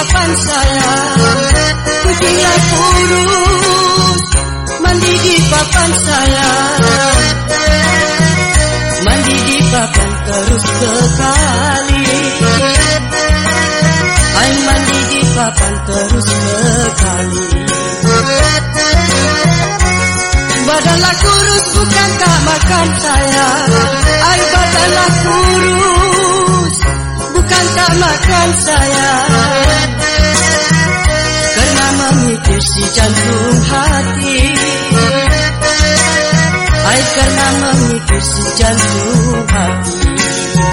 papan saya. Kucinglah kurus mandi di papan saya. Mandi di papan terus sekali. Ay mandi di papan terus sekali. Badanlah kurus bukan tak makan saya? Ay badanlah kurus bukan tak makan saya si jantung hati. Karena memikir si jantung hati